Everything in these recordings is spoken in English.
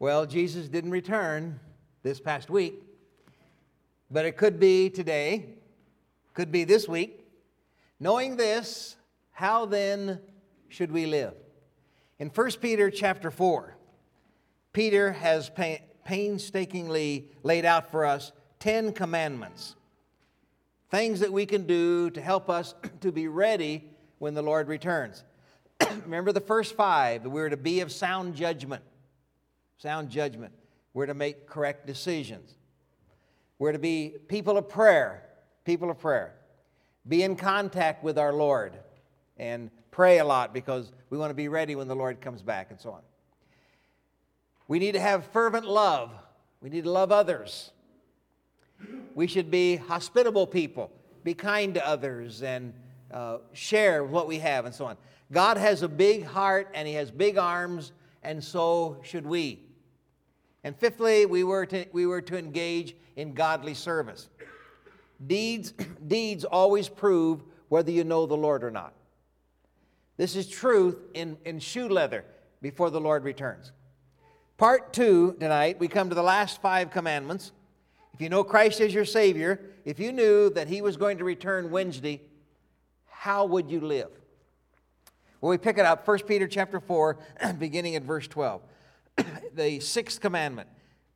Well, Jesus didn't return this past week, but it could be today, could be this week. Knowing this, how then should we live? In 1 Peter chapter 4, Peter has painstakingly laid out for us 10 commandments, things that we can do to help us to be ready when the Lord returns. Remember the first five, we're to be of sound judgment. Sound judgment. We're to make correct decisions. We're to be people of prayer, people of prayer. Be in contact with our Lord and pray a lot because we want to be ready when the Lord comes back and so on. We need to have fervent love. We need to love others. We should be hospitable people, be kind to others, and uh, share what we have and so on. God has a big heart and He has big arms, and so should we. And fifthly, we were to, we were to engage in godly service. Deeds, deeds always prove whether you know the Lord or not. This is truth in, in shoe leather before the Lord returns. Part two tonight, we come to the last five commandments. If you know Christ as your Savior, if you knew that He was going to return Wednesday, how would you live? Well, we pick it up, 1 Peter chapter 4, beginning at verse 12. the sixth commandment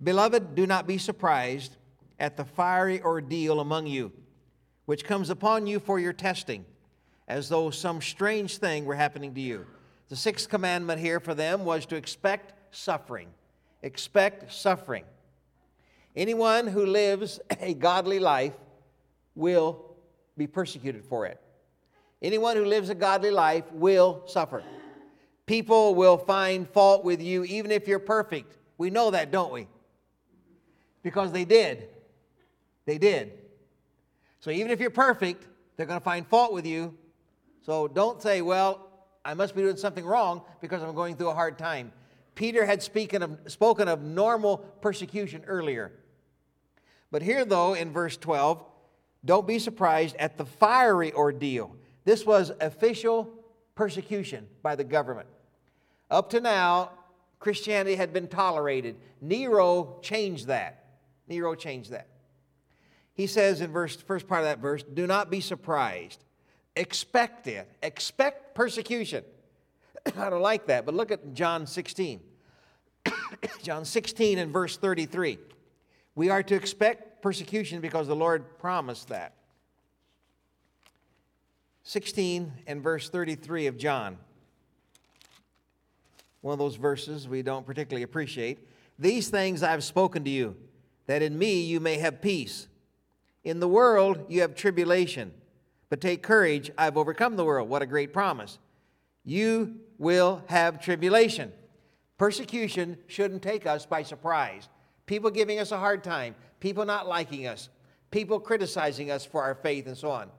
Beloved, do not be surprised at the fiery ordeal among you, which comes upon you for your testing, as though some strange thing were happening to you. The sixth commandment here for them was to expect suffering. Expect suffering. Anyone who lives a godly life will be persecuted for it. Anyone who lives a godly life will suffer. People will find fault with you even if you're perfect. We know that, don't we? Because they did. They did. So even if you're perfect, they're going to find fault with you. So don't say, well, I must be doing something wrong because I'm going through a hard time. Peter had of, spoken of normal persecution earlier. But here, though, in verse 12, don't be surprised at the fiery ordeal. This was official persecution by the government. Up to now, Christianity had been tolerated. Nero changed that. Nero changed that. He says in verse first part of that verse, do not be surprised. Expect it. Expect persecution. I don't like that, but look at John 16. John 16 and verse 33. We are to expect persecution because the Lord promised that. 16 and verse 33 of John. One of those verses we don't particularly appreciate. These things I have spoken to you, that in me you may have peace. In the world you have tribulation, but take courage, I've overcome the world. What a great promise. You will have tribulation. Persecution shouldn't take us by surprise. People giving us a hard time, people not liking us, people criticizing us for our faith, and so on.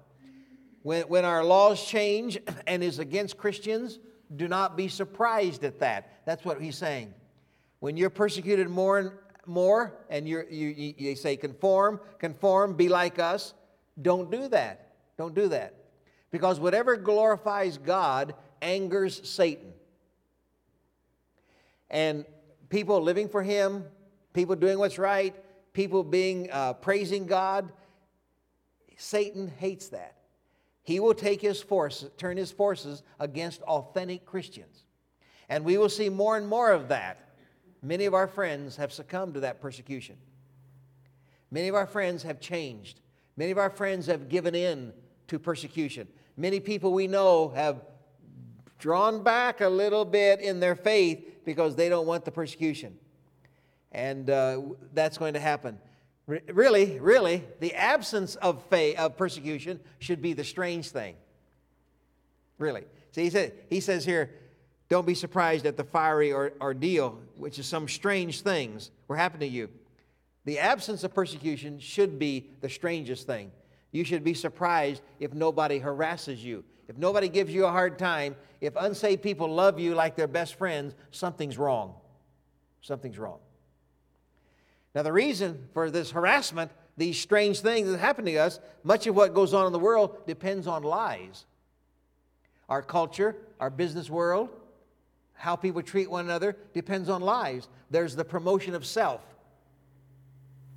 When, when our laws change and is against Christians, do not be surprised at that. That's what he's saying. When you're persecuted more and more, and you you, you say, conform, conform, be like us, don't do that. Don't do that. Because whatever glorifies God angers Satan. And people living for Him, people doing what's right, people being uh, praising God, Satan hates that. He will take his force, turn his forces against authentic Christians. And we will see more and more of that. Many of our friends have succumbed to that persecution. Many of our friends have changed. Many of our friends have given in to persecution. Many people we know have drawn back a little bit in their faith because they don't want the persecution. And uh, that's going to happen. Really, really, the absence of of persecution should be the strange thing. Really. See, he, said, he says here, don't be surprised at the fiery or, ordeal, which is some strange things were happening to you. The absence of persecution should be the strangest thing. You should be surprised if nobody harasses you, if nobody gives you a hard time, if unsaved people love you like their best friends, something's wrong. Something's wrong. Now, the reason for this harassment, these strange things that happen to us, much of what goes on in the world depends on lies. Our culture, our business world, how people treat one another depends on lies. There's the promotion of self.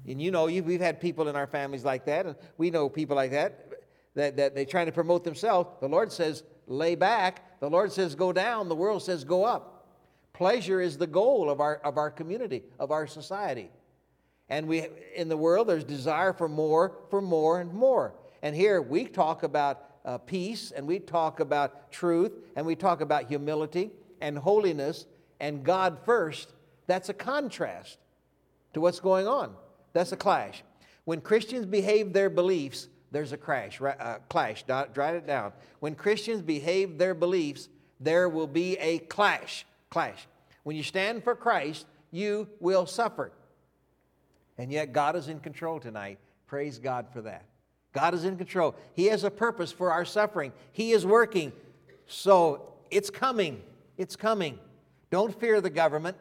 And you know, we've had people in our families like that, and we know people like that, that, that they're trying to promote themselves. The Lord says, lay back. The Lord says, go down. The world says, go up. Pleasure is the goal of our, of our community, of our society. And we, in the world, there's desire for more, for more, and more. And here we talk about uh, peace, and we talk about truth, and we talk about humility and holiness and God first. That's a contrast to what's going on. That's a clash. When Christians behave their beliefs, there's a crash, uh, clash. Write it down. When Christians behave their beliefs, there will be a clash. Clash. When you stand for Christ, you will suffer. And yet, God is in control tonight. Praise God for that. God is in control. He has a purpose for our suffering. He is working. So it's coming. It's coming. Don't fear the government.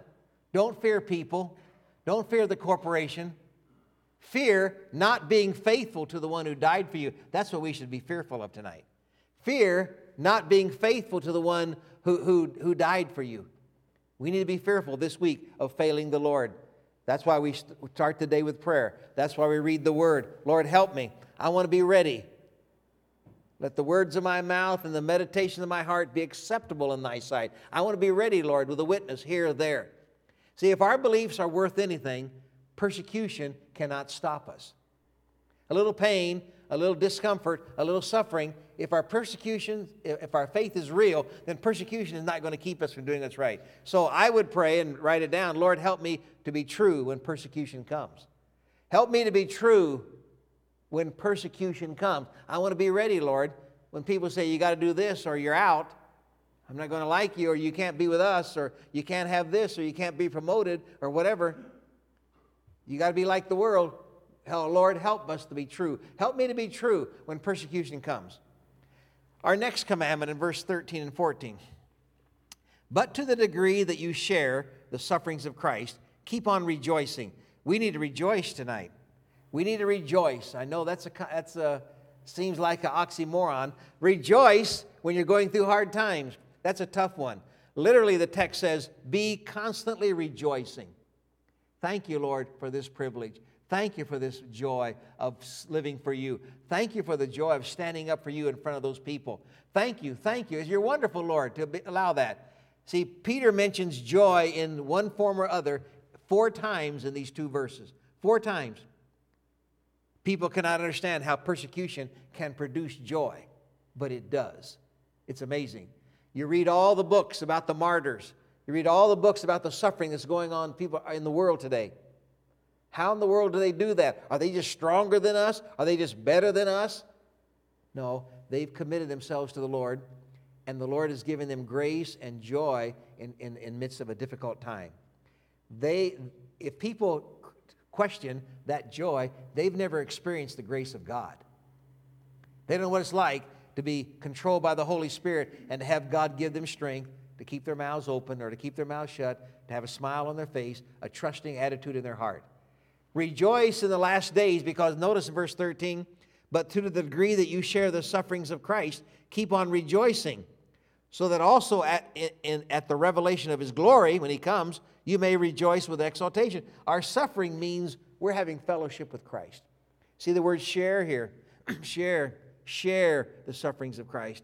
Don't fear people. Don't fear the corporation. Fear not being faithful to the one who died for you. That's what we should be fearful of tonight. Fear not being faithful to the one who, who, who died for you. We need to be fearful this week of failing the Lord. That's why we start the day with prayer. That's why we read the word. Lord, help me. I want to be ready. Let the words of my mouth and the meditation of my heart be acceptable in thy sight. I want to be ready, Lord, with a witness here or there. See, if our beliefs are worth anything, persecution cannot stop us. A little pain, a little discomfort, a little suffering, if our persecution, if our faith is real, then persecution is not going to keep us from doing what's right. So I would pray and write it down Lord, help me to be true when persecution comes. Help me to be true when persecution comes. I want to be ready, Lord. When people say you got to do this or you're out, I'm not going to like you, or you can't be with us, or you can't have this, or you can't be promoted, or whatever. You got to be like the world. Hell, Lord, help us to be true. Help me to be true when persecution comes. Our next commandment in verse 13 and 14. But to the degree that you share the sufferings of Christ, keep on rejoicing. We need to rejoice tonight. We need to rejoice. I know that's a that's a seems like an oxymoron. Rejoice when you're going through hard times. That's a tough one. Literally, the text says, "Be constantly rejoicing." Thank you, Lord, for this privilege. Thank you for this joy of living for you. Thank you for the joy of standing up for you in front of those people. Thank you, thank you. You're wonderful, Lord, to allow that. See, Peter mentions joy in one form or other four times in these two verses. Four times. People cannot understand how persecution can produce joy, but it does. It's amazing. You read all the books about the martyrs, you read all the books about the suffering that's going on people in the world today. How in the world do they do that? Are they just stronger than us? Are they just better than us? No, they've committed themselves to the Lord, and the Lord has given them grace and joy in, in, in midst of a difficult time. They, if people question that joy, they've never experienced the grace of God. They don't know what it's like to be controlled by the Holy Spirit and to have God give them strength to keep their mouths open or to keep their mouths shut, to have a smile on their face, a trusting attitude in their heart. Rejoice in the last days, because notice in verse 13, but to the degree that you share the sufferings of Christ, keep on rejoicing, so that also at, in, at the revelation of his glory, when he comes, you may rejoice with exaltation. Our suffering means we're having fellowship with Christ. See the word share here. share, share the sufferings of Christ.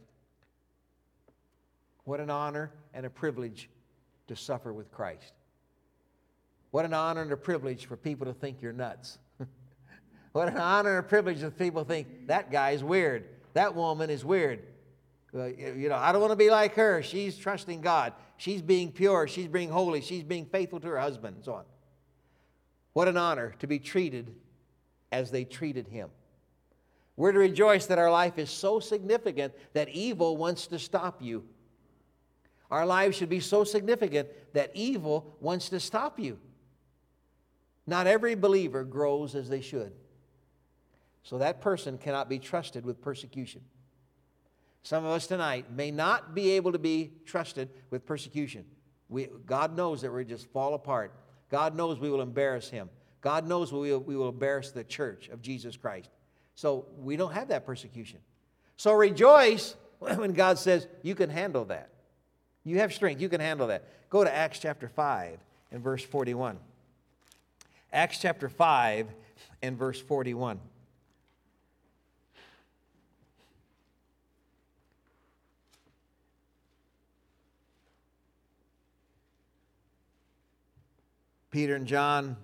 What an honor and a privilege to suffer with Christ. What an honor and a privilege for people to think you're nuts. what an honor and a privilege that people think that guy is weird, that woman is weird. Uh, you know, I don't want to be like her. She's trusting God. She's being pure. She's being holy. She's being faithful to her husband, and so on. What an honor to be treated as they treated him. We're to rejoice that our life is so significant that evil wants to stop you. Our lives should be so significant that evil wants to stop you. Not every believer grows as they should. So that person cannot be trusted with persecution. Some of us tonight may not be able to be trusted with persecution. We, God knows that we just fall apart. God knows we will embarrass Him. God knows we will, we will embarrass the church of Jesus Christ. So we don't have that persecution. So rejoice when God says you can handle that. You have strength. You can handle that. Go to Acts chapter 5 and verse 41. Acts chapter 5 and verse 41. Peter and John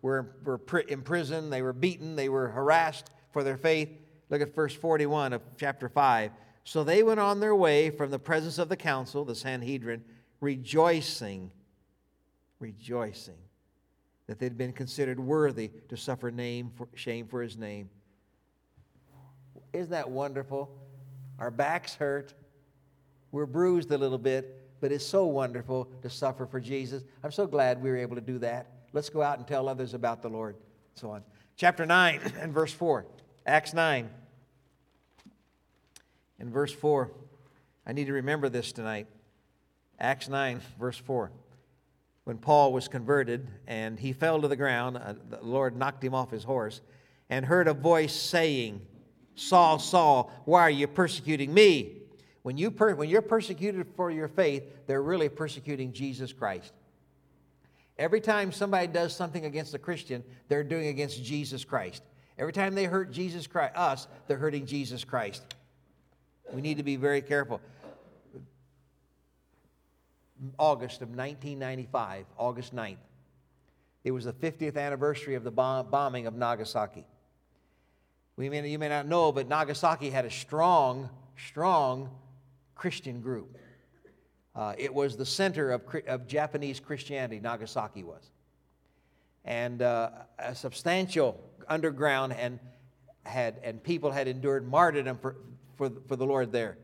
were, were in prison, they were beaten, they were harassed for their faith. Look at verse 41 of chapter 5. So they went on their way from the presence of the council, the Sanhedrin, rejoicing, rejoicing that they'd been considered worthy to suffer name for, shame for his name. Isn't that wonderful? Our backs hurt. We're bruised a little bit, but it's so wonderful to suffer for Jesus. I'm so glad we were able to do that. Let's go out and tell others about the Lord. So on. Chapter 9 and verse 4. Acts 9 and verse 4. I need to remember this tonight. Acts 9, verse 4. When Paul was converted and he fell to the ground, uh, the Lord knocked him off his horse and heard a voice saying, Saul, Saul, why are you persecuting me? When, you per- when you're persecuted for your faith, they're really persecuting Jesus Christ. Every time somebody does something against a Christian, they're doing against Jesus Christ. Every time they hurt Jesus Christ, us, they're hurting Jesus Christ. We need to be very careful. August of 1995, August 9th, it was the 50th anniversary of the bomb- bombing of Nagasaki. We may, you may not know, but Nagasaki had a strong, strong Christian group. Uh, it was the center of, of Japanese Christianity, Nagasaki was. And uh, a substantial underground and, had, and people had endured martyrdom for, for, for the Lord there.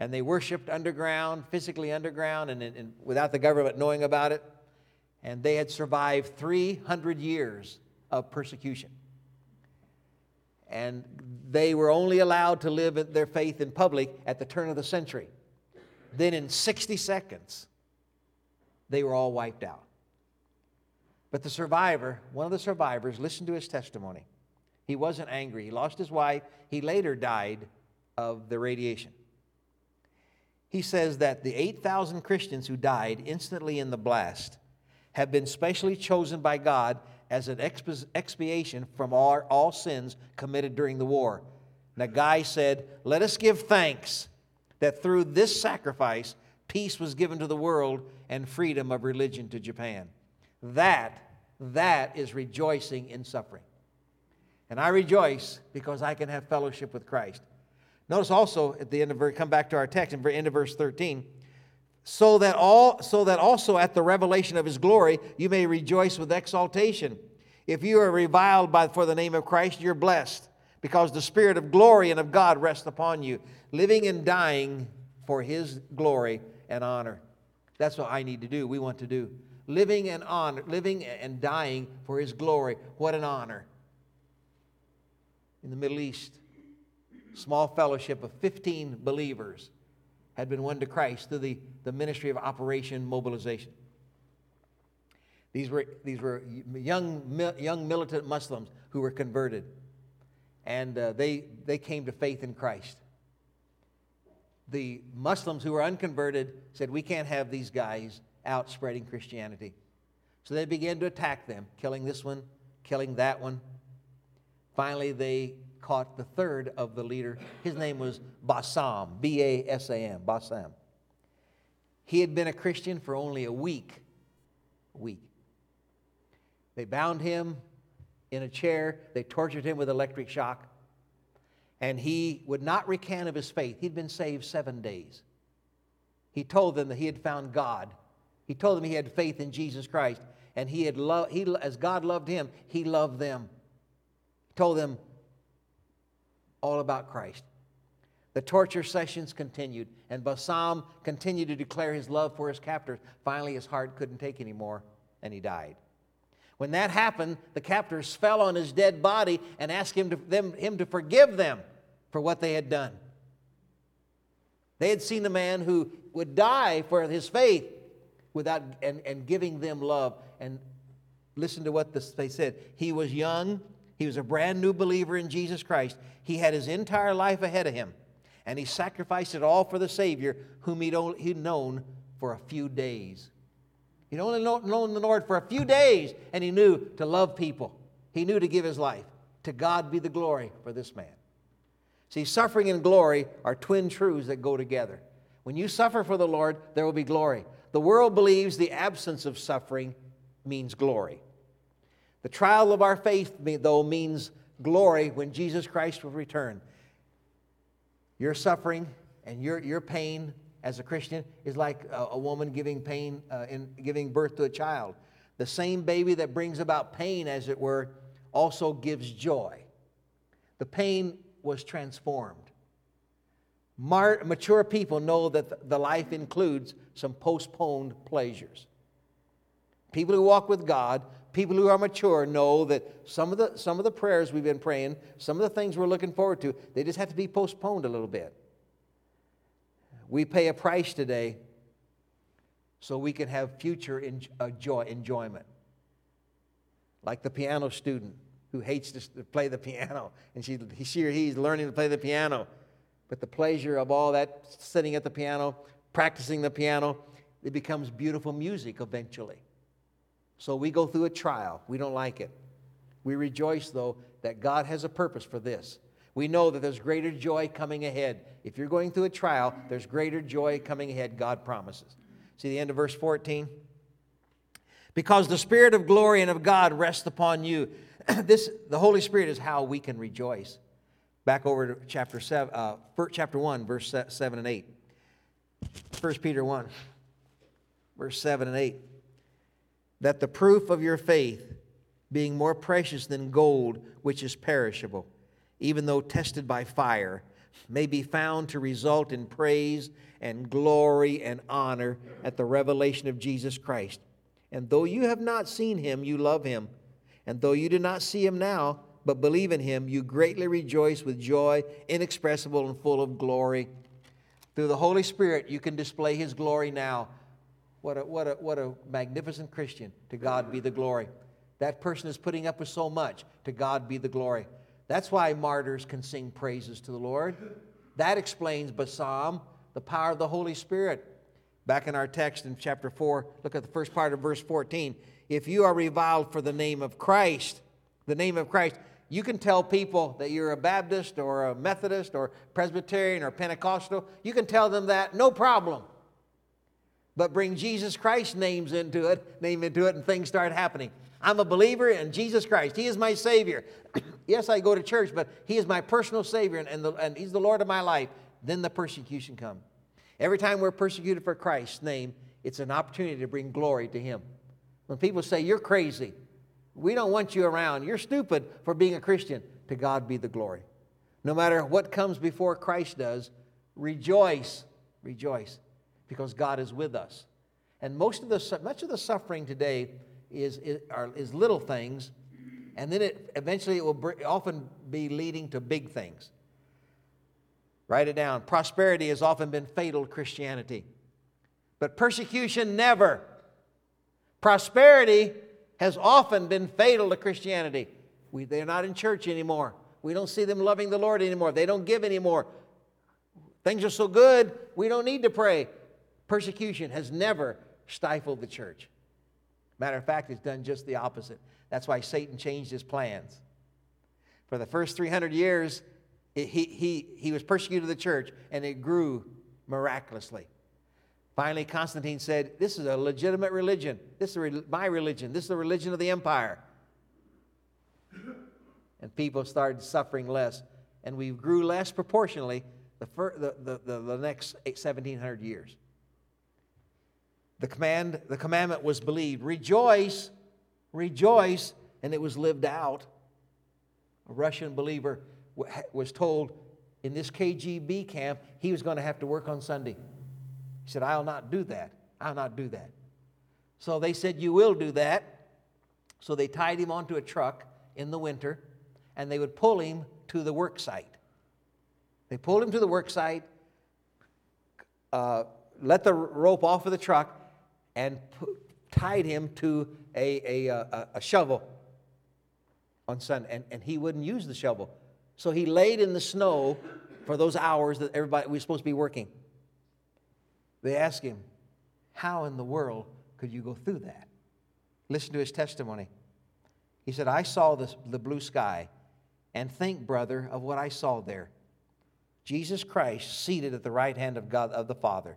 And they worshiped underground, physically underground, and, and without the government knowing about it. And they had survived 300 years of persecution and they were only allowed to live their faith in public at the turn of the century. Then, in 60 seconds, they were all wiped out. But the survivor, one of the survivors, listened to his testimony. He wasn't angry. He lost his wife. He later died of the radiation. He says that the 8,000 Christians who died instantly in the blast have been specially chosen by God as an expiation from all, all sins committed during the war. Nagai said, Let us give thanks that through this sacrifice, peace was given to the world and freedom of religion to Japan. That, that is rejoicing in suffering. And I rejoice because I can have fellowship with Christ. Notice also at the end of verse, come back to our text the end of verse 13 so that all so that also at the revelation of his glory you may rejoice with exaltation. if you are reviled by for the name of christ you're blessed because the spirit of glory and of god rests upon you living and dying for his glory and honor. That's what i need to do we want to do. Living and honor living and dying for his glory. What an honor. In the middle east small fellowship of 15 believers had been won to Christ through the, the ministry of Operation Mobilization. These were, these were young, young militant Muslims who were converted, and uh, they, they came to faith in Christ. The Muslims who were unconverted said, We can't have these guys out spreading Christianity. So they began to attack them, killing this one, killing that one. Finally, they caught the third of the leader. His name was Bassam, B A S A M, Bassam. He had been a Christian for only a week. A week. They bound him in a chair, they tortured him with electric shock, and he would not recant of his faith. He'd been saved seven days. He told them that he had found God. He told them he had faith in Jesus Christ, and he had loved, he, as God loved him, he loved them. He told them, all about Christ. The torture sessions continued, and Bassam continued to declare his love for his captors. Finally, his heart couldn't take anymore, and he died. When that happened, the captors fell on his dead body and asked him to, them, him to forgive them for what they had done. They had seen a man who would die for his faith without, and, and giving them love. And listen to what this, they said. He was young, he was a brand new believer in Jesus Christ. He had his entire life ahead of him, and he sacrificed it all for the Savior whom he'd, only, he'd known for a few days. He'd only known the Lord for a few days, and he knew to love people. He knew to give his life. To God be the glory for this man. See, suffering and glory are twin truths that go together. When you suffer for the Lord, there will be glory. The world believes the absence of suffering means glory. The trial of our faith, though, means glory when Jesus Christ will return. Your suffering and your, your pain as a Christian is like a, a woman giving pain uh, in giving birth to a child. The same baby that brings about pain, as it were, also gives joy. The pain was transformed. Mar- mature people know that the life includes some postponed pleasures. People who walk with God, people who are mature, know that some of the, some of the prayers we've been praying, some of the things we're looking forward to, they just have to be postponed a little bit. We pay a price today so we can have future enjoy, uh, enjoyment. Like the piano student who hates to play the piano, and she, she or he's learning to play the piano. But the pleasure of all that sitting at the piano, practicing the piano, it becomes beautiful music eventually. So we go through a trial. We don't like it. We rejoice, though, that God has a purpose for this. We know that there's greater joy coming ahead. If you're going through a trial, there's greater joy coming ahead, God promises. See the end of verse 14? Because the Spirit of glory and of God rests upon you. this, the Holy Spirit is how we can rejoice. Back over to chapter, seven, uh, chapter 1, verse 7 and 8. 1 Peter 1, verse 7 and 8. That the proof of your faith, being more precious than gold, which is perishable, even though tested by fire, may be found to result in praise and glory and honor at the revelation of Jesus Christ. And though you have not seen him, you love him. And though you do not see him now, but believe in him, you greatly rejoice with joy inexpressible and full of glory. Through the Holy Spirit, you can display his glory now. What a, what a, what a magnificent Christian. To God be the glory. That person is putting up with so much. To God be the glory. That's why martyrs can sing praises to the Lord. That explains Psalm, the power of the Holy Spirit. Back in our text in chapter 4, look at the first part of verse 14. If you are reviled for the name of Christ, the name of Christ, you can tell people that you're a Baptist or a Methodist or Presbyterian or Pentecostal. You can tell them that, no problem. But bring Jesus Christ's names into it, name into it, and things start happening. I'm a believer in Jesus Christ. He is my Savior. yes, I go to church, but He is my personal Savior, and, and, the, and He's the Lord of my life. Then the persecution comes. Every time we're persecuted for Christ's name, it's an opportunity to bring glory to Him. When people say, You're crazy, we don't want you around, you're stupid for being a Christian, to God be the glory. No matter what comes before Christ does, rejoice, rejoice, because God is with us. And most of the, much of the suffering today is, is, are, is little things, and then it eventually it will br- often be leading to big things. Write it down. Prosperity has often been fatal to Christianity, but persecution never. Prosperity has often been fatal to Christianity. We, they're not in church anymore. We don't see them loving the Lord anymore. They don't give anymore. Things are so good, we don't need to pray. Persecution has never stifled the church. Matter of fact, it's done just the opposite. That's why Satan changed his plans. For the first 300 years, it, he, he, he was persecuted the church, and it grew miraculously. Finally, Constantine said, This is a legitimate religion. This is my religion. This is the religion of the empire. And people started suffering less. And we grew less proportionally the, fir- the, the, the, the next 1700 years. The, command, the commandment was believed rejoice, rejoice, and it was lived out. A Russian believer was told in this KGB camp he was going to have to work on Sunday. He said, I'll not do that. I'll not do that. So they said, You will do that. So they tied him onto a truck in the winter and they would pull him to the work site. They pulled him to the work site, uh, let the rope off of the truck, and tied him to a, a, a, a shovel on Sunday. And, and he wouldn't use the shovel. So he laid in the snow for those hours that everybody was supposed to be working. They asked him, How in the world could you go through that? Listen to his testimony. He said, I saw this, the blue sky, and think, brother, of what I saw there. Jesus Christ seated at the right hand of God of the Father.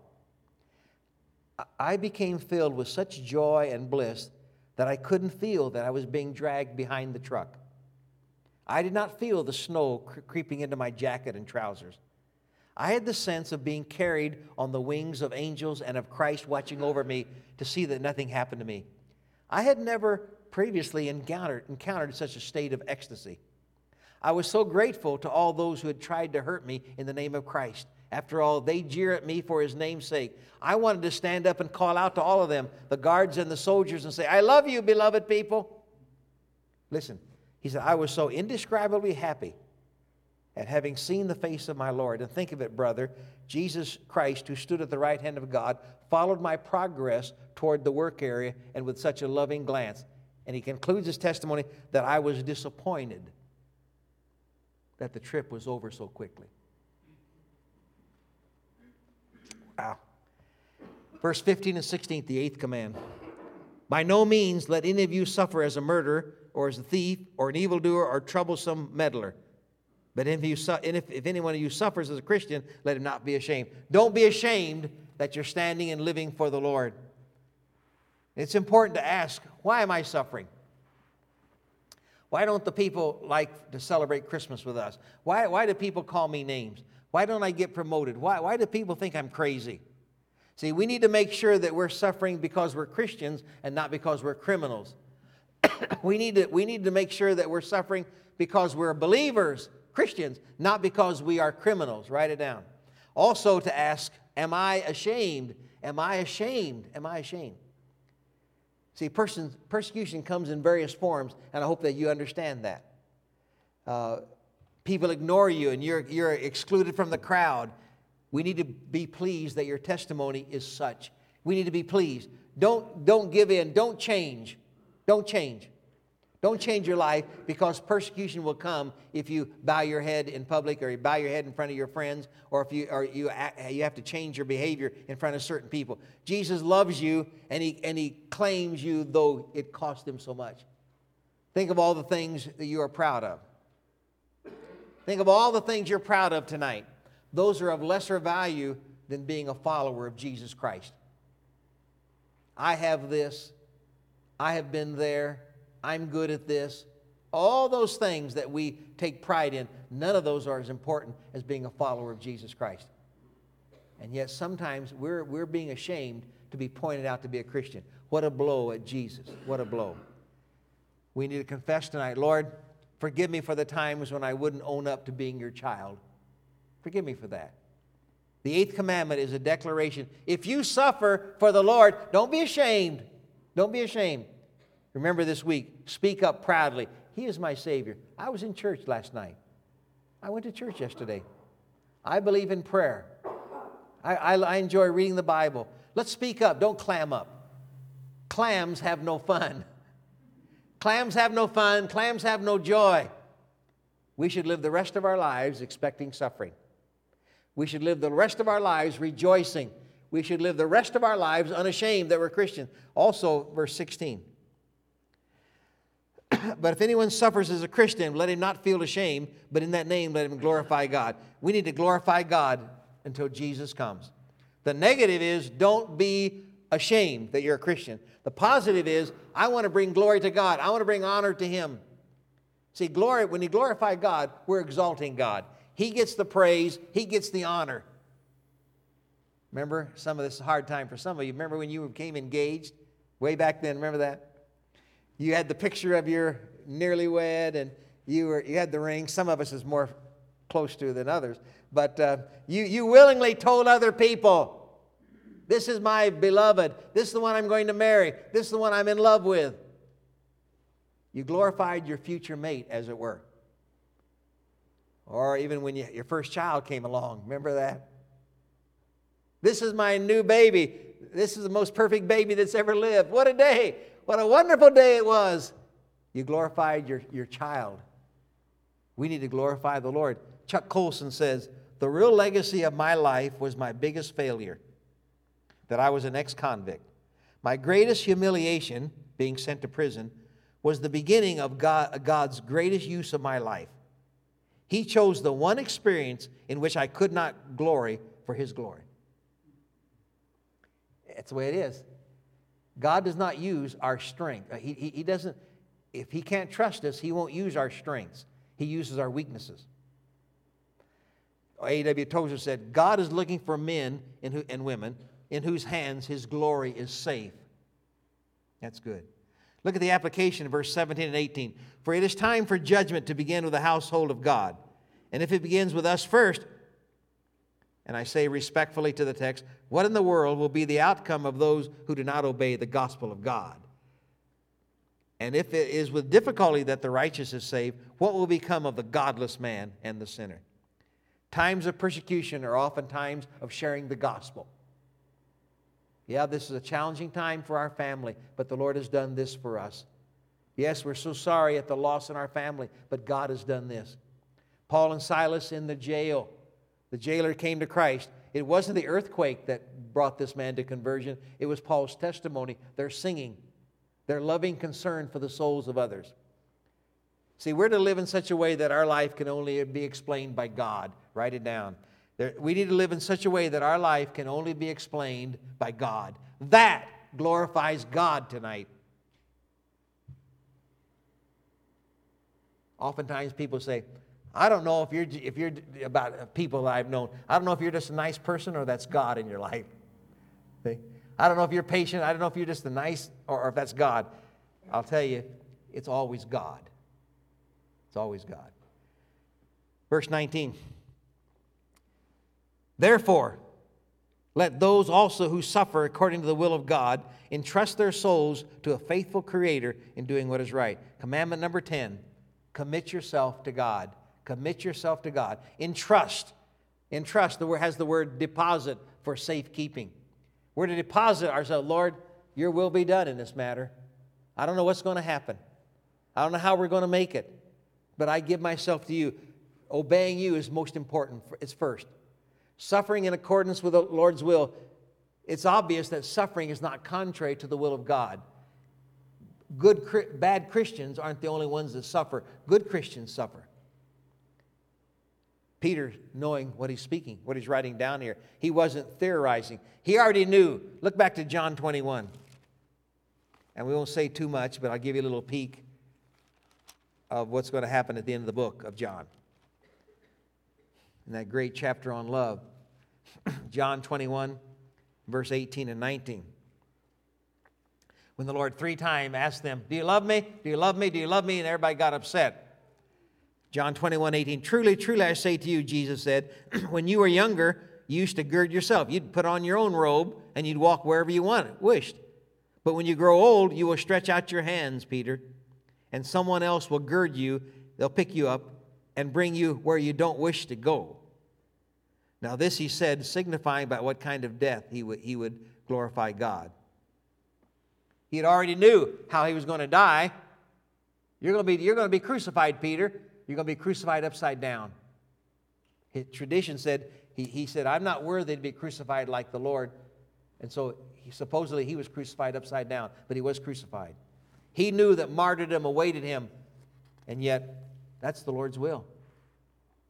I became filled with such joy and bliss that I couldn't feel that I was being dragged behind the truck. I did not feel the snow cre- creeping into my jacket and trousers. I had the sense of being carried on the wings of angels and of Christ watching over me to see that nothing happened to me. I had never previously encountered, encountered such a state of ecstasy. I was so grateful to all those who had tried to hurt me in the name of Christ. After all, they jeer at me for his name's sake. I wanted to stand up and call out to all of them, the guards and the soldiers, and say, I love you, beloved people. Listen, he said, I was so indescribably happy at having seen the face of my Lord. And think of it, brother. Jesus Christ, who stood at the right hand of God, followed my progress toward the work area and with such a loving glance. And he concludes his testimony that I was disappointed that the trip was over so quickly. Wow. Verse 15 and 16, the eighth command. By no means let any of you suffer as a murderer or as a thief, or an evildoer, or troublesome meddler. But if, you, if, if any one of you suffers as a Christian, let him not be ashamed. Don't be ashamed that you're standing and living for the Lord. It's important to ask, why am I suffering? Why don't the people like to celebrate Christmas with us? Why, why do people call me names? Why don't I get promoted? Why, why do people think I'm crazy? See, we need to make sure that we're suffering because we're Christians and not because we're criminals. we, need to, we need to make sure that we're suffering because we're believers, Christians, not because we are criminals. Write it down. Also, to ask, Am I ashamed? Am I ashamed? Am I ashamed? See, person, persecution comes in various forms, and I hope that you understand that. Uh, people ignore you and you're, you're excluded from the crowd. We need to be pleased that your testimony is such. We need to be pleased. Don't, don't give in. Don't change. Don't change. Don't change your life because persecution will come if you bow your head in public or you bow your head in front of your friends or if you, or you, you have to change your behavior in front of certain people. Jesus loves you and he, and he claims you though it cost him so much. Think of all the things that you are proud of. Think of all the things you're proud of tonight. Those are of lesser value than being a follower of Jesus Christ. I have this, I have been there, I'm good at this. All those things that we take pride in, none of those are as important as being a follower of Jesus Christ. And yet sometimes we're, we're being ashamed to be pointed out to be a Christian. What a blow at Jesus. What a blow. We need to confess tonight, Lord, forgive me for the times when I wouldn't own up to being your child. Forgive me for that. The eighth commandment is a declaration. If you suffer for the Lord, don't be ashamed. Don't be ashamed. Remember this week, speak up proudly. He is my Savior. I was in church last night. I went to church yesterday. I believe in prayer. I, I, I enjoy reading the Bible. Let's speak up. Don't clam up. Clams have no fun. Clams have no fun. Clams have no joy. We should live the rest of our lives expecting suffering. We should live the rest of our lives rejoicing. We should live the rest of our lives unashamed that we're Christian. Also, verse 16. but if anyone suffers as a Christian, let him not feel ashamed, but in that name let him glorify God. We need to glorify God until Jesus comes. The negative is don't be ashamed that you're a Christian. The positive is I want to bring glory to God. I want to bring honor to him. See, glory when you glorify God, we're exalting God. He gets the praise, he gets the honor. Remember, some of this is a hard time for some of you. Remember when you became engaged way back then? Remember that? you had the picture of your nearly wed and you, were, you had the ring. Some of us is more close to than others. But uh, you, you willingly told other people, This is my beloved. This is the one I'm going to marry. This is the one I'm in love with. You glorified your future mate, as it were. Or even when you, your first child came along. Remember that? This is my new baby. This is the most perfect baby that's ever lived. What a day. What a wonderful day it was. You glorified your, your child. We need to glorify the Lord. Chuck Colson says, The real legacy of my life was my biggest failure. That I was an ex convict. My greatest humiliation, being sent to prison, was the beginning of God, God's greatest use of my life. He chose the one experience in which I could not glory for His glory. That's the way it is. God does not use our strength. He, he, he doesn't, if He can't trust us, He won't use our strengths. He uses our weaknesses. A.W. Tozer said, God is looking for men and women in whose hands His glory is safe. That's good. Look at the application in verse 17 and 18. For it is time for judgment to begin with the household of God. And if it begins with us first, and I say respectfully to the text, what in the world will be the outcome of those who do not obey the gospel of God? And if it is with difficulty that the righteous is saved, what will become of the godless man and the sinner? Times of persecution are often times of sharing the gospel. Yeah, this is a challenging time for our family, but the Lord has done this for us. Yes, we're so sorry at the loss in our family, but God has done this. Paul and Silas in the jail the jailer came to Christ. It wasn't the earthquake that brought this man to conversion, it was Paul's testimony, their singing, their loving concern for the souls of others. See, we're to live in such a way that our life can only be explained by God. Write it down. There, we need to live in such a way that our life can only be explained by God. That glorifies God tonight. Oftentimes people say, I don't know if you're, if you're about uh, people that I've known. I don't know if you're just a nice person or that's God in your life. See? I don't know if you're patient. I don't know if you're just a nice or, or if that's God. I'll tell you, it's always God. It's always God. Verse 19. Therefore, let those also who suffer according to the will of God entrust their souls to a faithful Creator in doing what is right. Commandment number 10 commit yourself to God. Commit yourself to God. Entrust. Entrust the word has the word deposit for safekeeping. We're to deposit ourselves, Lord, your will be done in this matter. I don't know what's going to happen. I don't know how we're going to make it, but I give myself to you. Obeying you is most important. It's first. Suffering in accordance with the Lord's will, it's obvious that suffering is not contrary to the will of God. Good, bad Christians aren't the only ones that suffer. Good Christians suffer. Peter, knowing what he's speaking, what he's writing down here, he wasn't theorizing. He already knew. Look back to John 21. And we won't say too much, but I'll give you a little peek of what's going to happen at the end of the book of John. In that great chapter on love, John 21, verse 18 and 19. When the Lord three times asked them, Do you love me? Do you love me? Do you love me? And everybody got upset. John 21, 18. Truly, truly, I say to you, Jesus said, when you were younger, you used to gird yourself. You'd put on your own robe and you'd walk wherever you wanted, wished. But when you grow old, you will stretch out your hands, Peter, and someone else will gird you. They'll pick you up and bring you where you don't wish to go. Now, this he said, signifying by what kind of death he would, he would glorify God. He had already knew how he was going to die. You're going to be, you're going to be crucified, Peter you're going to be crucified upside down. His tradition said, he, he said, I'm not worthy to be crucified like the Lord. And so he, supposedly he was crucified upside down, but he was crucified. He knew that martyrdom awaited him, and yet that's the Lord's will.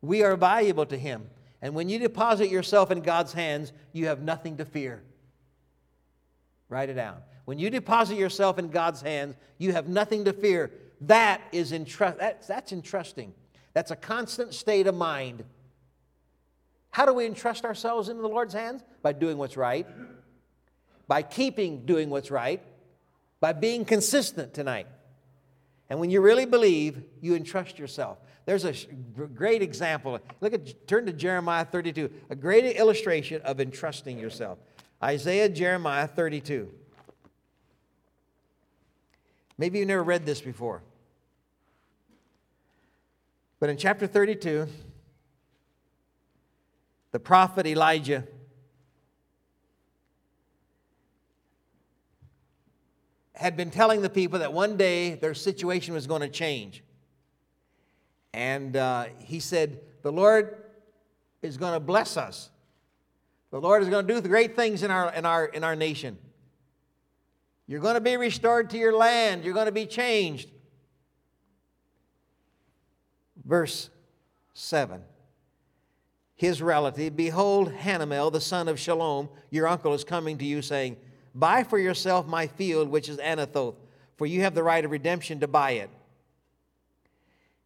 We are valuable to him. And when you deposit yourself in God's hands, you have nothing to fear. Write it down. When you deposit yourself in God's hands, you have nothing to fear that is entrust, that's, that's entrusting. That's a constant state of mind. How do we entrust ourselves into the Lord's hands? By doing what's right, by keeping doing what's right, by being consistent tonight. And when you really believe, you entrust yourself. There's a great example. Look at turn to Jeremiah 32, a great illustration of entrusting yourself. Isaiah, Jeremiah 32. Maybe you've never read this before. But in chapter 32, the prophet Elijah had been telling the people that one day their situation was going to change. And uh, he said, The Lord is going to bless us. The Lord is going to do great things in our, in our, in our nation. You're going to be restored to your land. You're going to be changed. Verse 7. His relative, behold, Hanamel, the son of Shallum, your uncle, is coming to you, saying, Buy for yourself my field, which is Anathoth, for you have the right of redemption to buy it.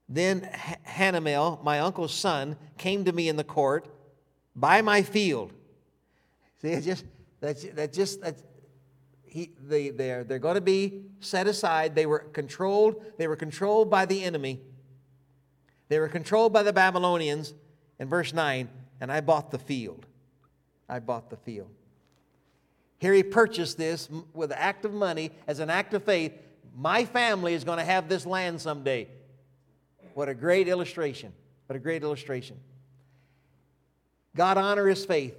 Then Hanamel, my uncle's son, came to me in the court, Buy my field. See, it's just, that's, that's just, that's, he, they, they're, they're going to be set aside. They were controlled. They were controlled by the enemy. They were controlled by the Babylonians. In verse 9, and I bought the field. I bought the field. Here he purchased this with an act of money as an act of faith. My family is going to have this land someday. What a great illustration. What a great illustration. God honor his faith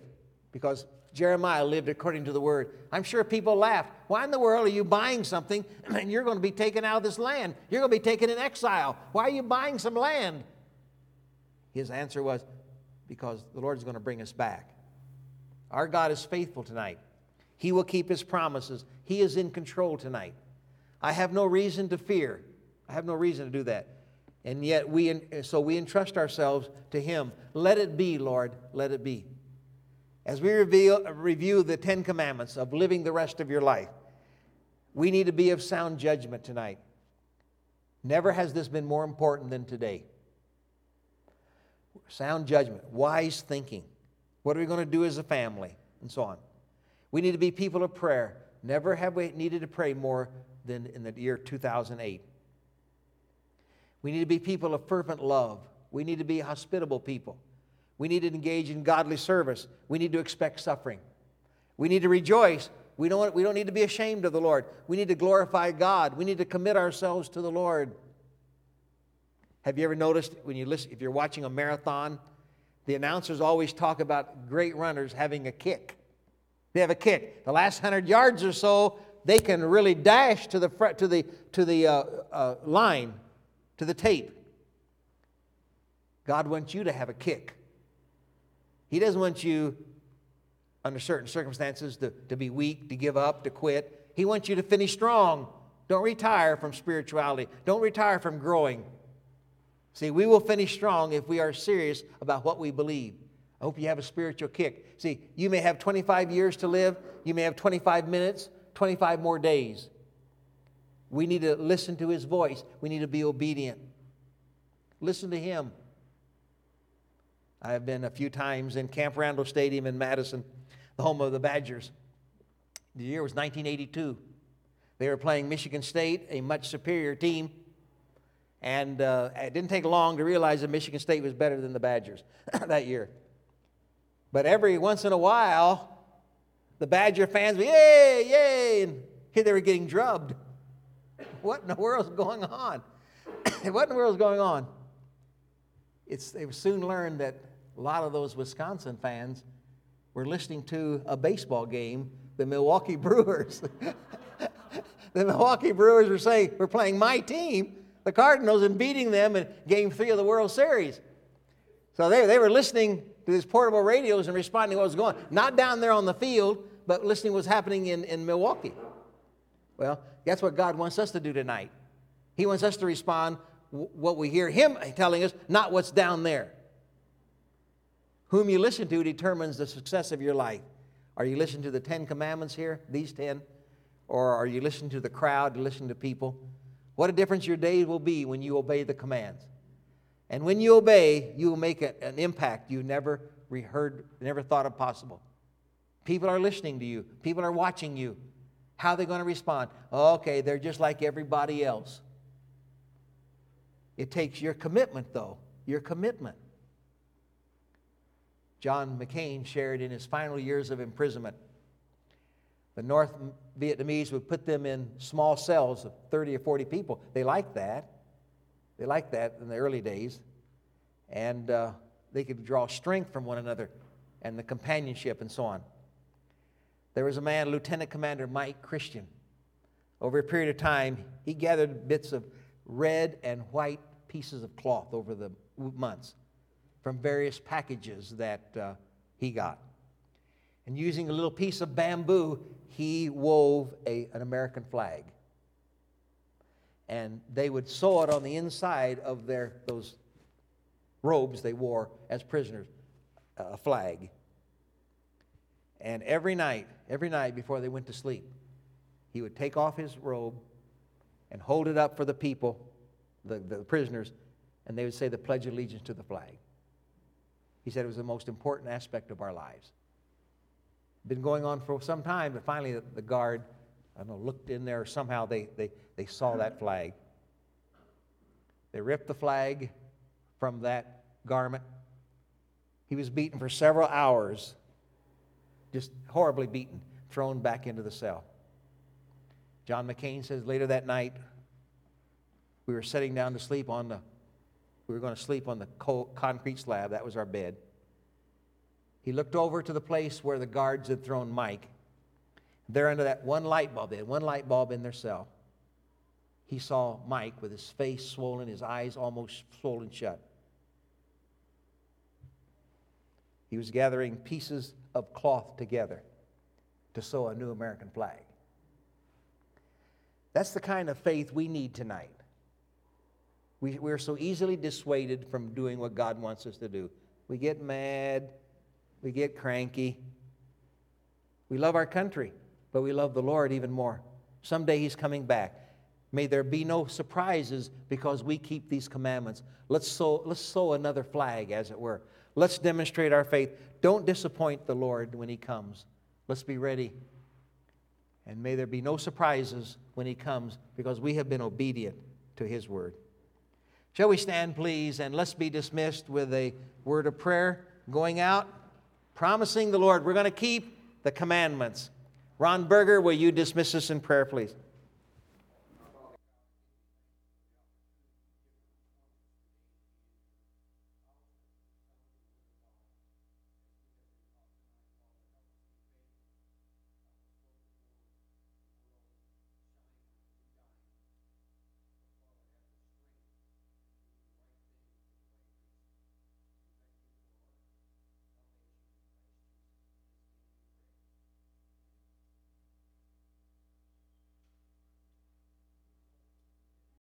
because Jeremiah lived according to the word. I'm sure people laughed. Why in the world are you buying something and you're going to be taken out of this land? You're going to be taken in exile. Why are you buying some land? His answer was, Because the Lord is going to bring us back. Our God is faithful tonight. He will keep his promises. He is in control tonight. I have no reason to fear. I have no reason to do that. And yet we so we entrust ourselves to him. Let it be, Lord, let it be. As we reveal, review the 10 commandments of living the rest of your life, we need to be of sound judgment tonight. Never has this been more important than today. Sound judgment, wise thinking. What are we going to do as a family? And so on. We need to be people of prayer. Never have we needed to pray more than in the year 2008. We need to be people of fervent love. We need to be hospitable people. We need to engage in godly service. We need to expect suffering. We need to rejoice. We don't, we don't need to be ashamed of the Lord. We need to glorify God. We need to commit ourselves to the Lord. Have you ever noticed when you listen, if you're watching a marathon, the announcers always talk about great runners having a kick. They have a kick. The last hundred yards or so, they can really dash to the front, to the to the uh, uh, line, to the tape. God wants you to have a kick. He doesn't want you, under certain circumstances, to, to be weak, to give up, to quit. He wants you to finish strong. Don't retire from spirituality. Don't retire from growing. See, we will finish strong if we are serious about what we believe. I hope you have a spiritual kick. See, you may have 25 years to live, you may have 25 minutes, 25 more days. We need to listen to his voice, we need to be obedient. Listen to him. I have been a few times in Camp Randall Stadium in Madison, the home of the Badgers. The year was 1982. They were playing Michigan State, a much superior team. And uh, it didn't take long to realize that Michigan State was better than the Badgers that year. But every once in a while, the Badger fans yay, yay, and here they were getting drubbed. What in the world is going on? what in the world is going on? It's, they soon learned that a lot of those Wisconsin fans were listening to a baseball game, the Milwaukee Brewers. the Milwaukee Brewers were saying, We're playing my team the Cardinals and beating them in game three of the World Series. So they, they were listening to these portable radios and responding to what was going on. Not down there on the field, but listening to what's happening in, in Milwaukee. Well, that's what God wants us to do tonight. He wants us to respond what we hear Him telling us, not what's down there. Whom you listen to determines the success of your life. Are you listening to the Ten Commandments here, these ten? Or are you listening to the crowd, listening to people? What a difference your day will be when you obey the commands. And when you obey, you will make an impact you never heard, never thought of possible. People are listening to you, people are watching you. How are they going to respond? okay, they're just like everybody else. It takes your commitment, though, your commitment. John McCain shared in his final years of imprisonment the North Vietnamese would put them in small cells of 30 or 40 people. They liked that. They liked that in the early days. And uh, they could draw strength from one another and the companionship and so on. There was a man, Lieutenant Commander Mike Christian. Over a period of time, he gathered bits of red and white pieces of cloth over the months from various packages that uh, he got. And using a little piece of bamboo, he wove a, an American flag. And they would sew it on the inside of their, those robes they wore as prisoners, a flag. And every night, every night before they went to sleep, he would take off his robe and hold it up for the people, the, the prisoners, and they would say the Pledge of Allegiance to the flag. He said it was the most important aspect of our lives. Been going on for some time, but finally the, the guard, I don't know, looked in there. Somehow they, they, they saw that flag. They ripped the flag from that garment. He was beaten for several hours, just horribly beaten, thrown back into the cell. John McCain says later that night, we were sitting down to sleep on the, we were going to sleep on the concrete slab. That was our bed. He looked over to the place where the guards had thrown Mike. There, under that one light bulb, they had one light bulb in their cell. He saw Mike with his face swollen, his eyes almost swollen shut. He was gathering pieces of cloth together to sew a new American flag. That's the kind of faith we need tonight. We, we're so easily dissuaded from doing what God wants us to do. We get mad, we get cranky. We love our country, but we love the Lord even more. Someday He's coming back. May there be no surprises because we keep these commandments. Let's sew, let's sew another flag, as it were. Let's demonstrate our faith. Don't disappoint the Lord when He comes. Let's be ready. And may there be no surprises when He comes because we have been obedient to His word. Shall we stand, please, and let's be dismissed with a word of prayer going out, promising the Lord we're going to keep the commandments. Ron Berger, will you dismiss us in prayer, please?